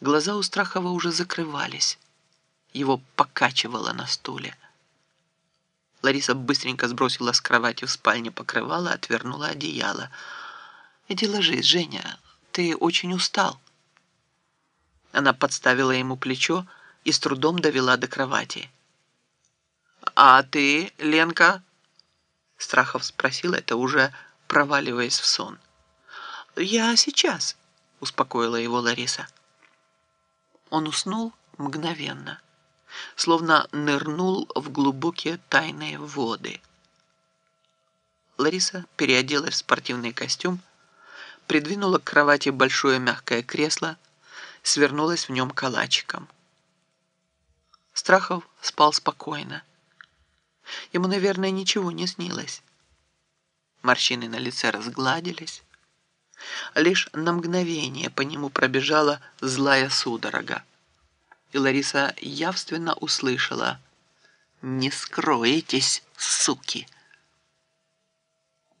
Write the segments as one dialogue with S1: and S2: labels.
S1: Глаза у Страхова уже закрывались. Его покачивало на стуле. Лариса быстренько сбросила с кровати в спальне покрывало, отвернула одеяло. «Иди ложись, Женя, ты очень устал». Она подставила ему плечо и с трудом довела до кровати. «А ты, Ленка?» Страхов спросил это, уже проваливаясь в сон. «Я сейчас», — успокоила его Лариса. Он уснул мгновенно, словно нырнул в глубокие тайные воды. Лариса переоделась в спортивный костюм, придвинула к кровати большое мягкое кресло, свернулась в нем калачиком. Страхов спал спокойно. Ему, наверное, ничего не снилось. Морщины на лице разгладились. Лишь на мгновение по нему пробежала злая судорога. И Лариса явственно услышала «Не скроетесь, суки!»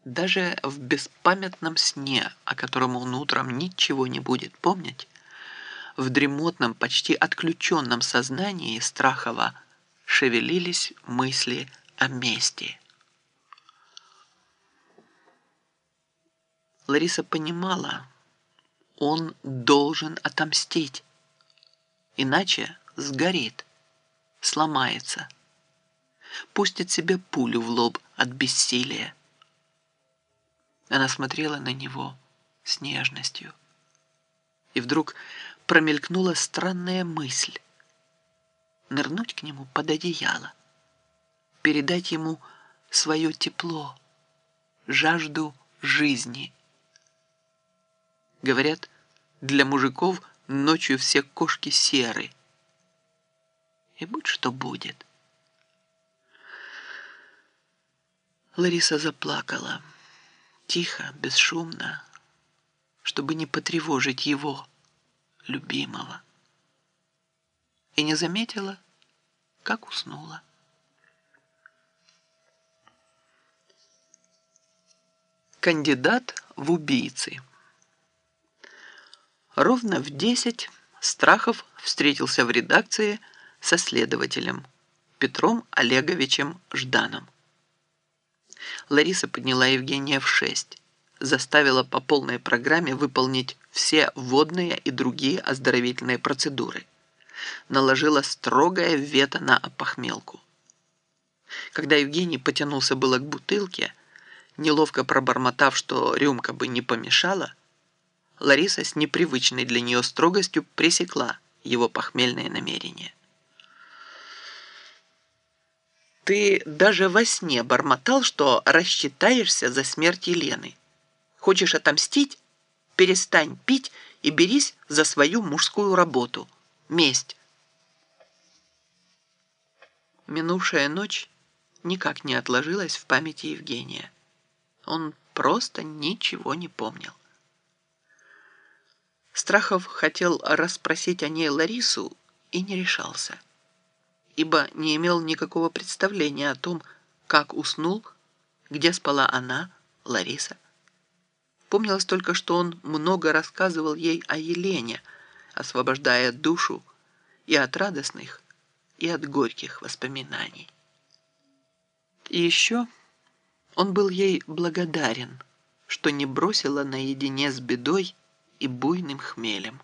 S1: Даже в беспамятном сне, о котором он утром ничего не будет помнить, в дремотном, почти отключенном сознании Страхова шевелились мысли о мести. Лариса понимала, он должен отомстить, иначе сгорит, сломается, пустит себе пулю в лоб от бессилия. Она смотрела на него с нежностью. И вдруг промелькнула странная мысль. Нырнуть к нему под одеяло, передать ему свое тепло, жажду жизни. Говорят, для мужиков ночью все кошки серы. И будь что будет. Лариса заплакала, тихо, бесшумно, чтобы не потревожить его, любимого. И не заметила, как уснула. Кандидат в убийцы. Ровно в десять Страхов встретился в редакции со следователем Петром Олеговичем Жданом. Лариса подняла Евгения в шесть, заставила по полной программе выполнить все водные и другие оздоровительные процедуры. Наложила строгое вето на опохмелку. Когда Евгений потянулся было к бутылке, неловко пробормотав, что рюмка бы не помешала, Лариса с непривычной для нее строгостью пресекла его похмельное намерение. «Ты даже во сне бормотал, что рассчитаешься за смерть Елены. Хочешь отомстить? Перестань пить и берись за свою мужскую работу. Месть». Минувшая ночь никак не отложилась в памяти Евгения. Он просто ничего не помнил. Страхов хотел расспросить о ней Ларису и не решался, ибо не имел никакого представления о том, как уснул, где спала она, Лариса. Помнилось только, что он много рассказывал ей о Елене, освобождая душу и от радостных, и от горьких воспоминаний. И еще он был ей благодарен, что не бросила наедине с бедой и буйным хмелем.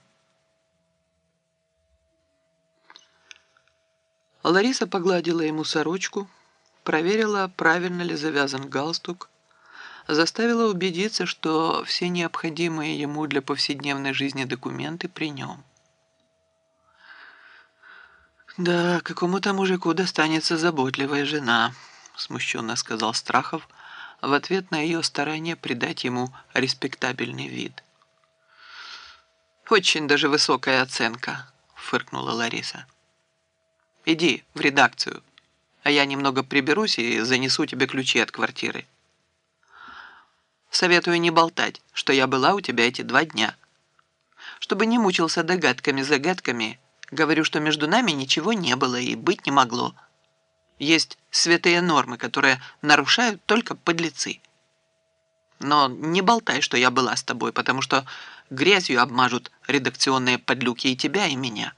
S1: Лариса погладила ему сорочку, проверила, правильно ли завязан галстук, заставила убедиться, что все необходимые ему для повседневной жизни документы при нем. «Да, какому-то мужику достанется заботливая жена», смущенно сказал Страхов в ответ на ее старание придать ему респектабельный вид. «Очень даже высокая оценка», — фыркнула Лариса. «Иди в редакцию, а я немного приберусь и занесу тебе ключи от квартиры. Советую не болтать, что я была у тебя эти два дня. Чтобы не мучился догадками-загадками, говорю, что между нами ничего не было и быть не могло. Есть святые нормы, которые нарушают только подлецы. Но не болтай, что я была с тобой, потому что грязью обмажут редакционные подлюки и тебя, и меня.